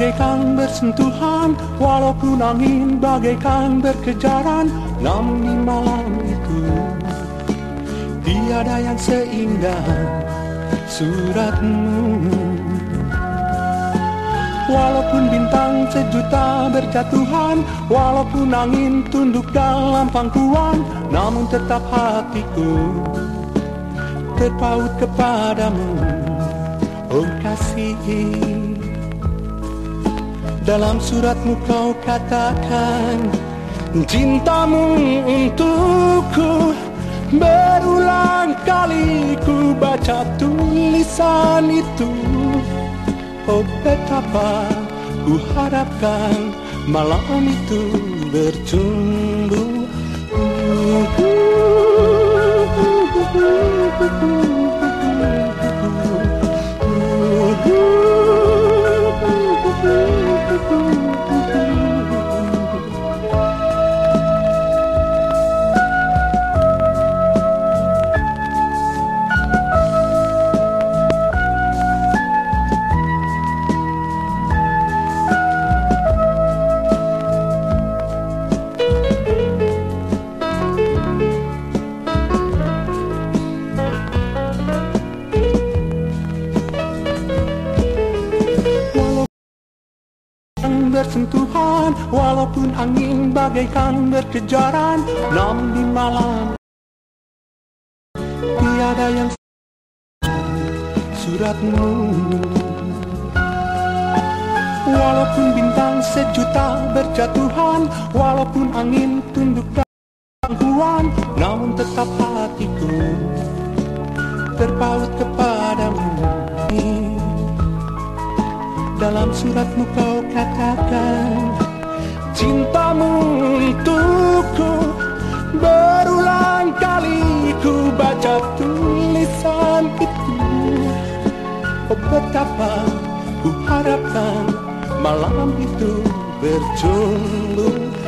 bagaikan bersentuhan Walaupun angin bagaikan berkejaran Namun di malam itu Tiada yang seindah suratmu. Walaupun bintang sejuta berjatuhan Walaupun angin tunduk dalam pangkuan Namun tetap hatiku Terpaut kepadamu Oh kasih dalam suratmu kau katakan Cintamu untukku Berulang kali ku baca tulisan itu. Oh betapa ku harapkan malam itu berjumpa bersentuhan Walaupun angin bagaikan berkejaran Namun di malam. Tiada yang suratmu. Walaupun bintang sejuta berjatuhan Walaupun angin tunduk gangguan Namun tetap hatiku Terpaut kepadamu dalam suratmu kau katakan Cintamu untukku Berulang kali ku baca tulisan itu. Oh betapa ku harapkan malam itu berjumpa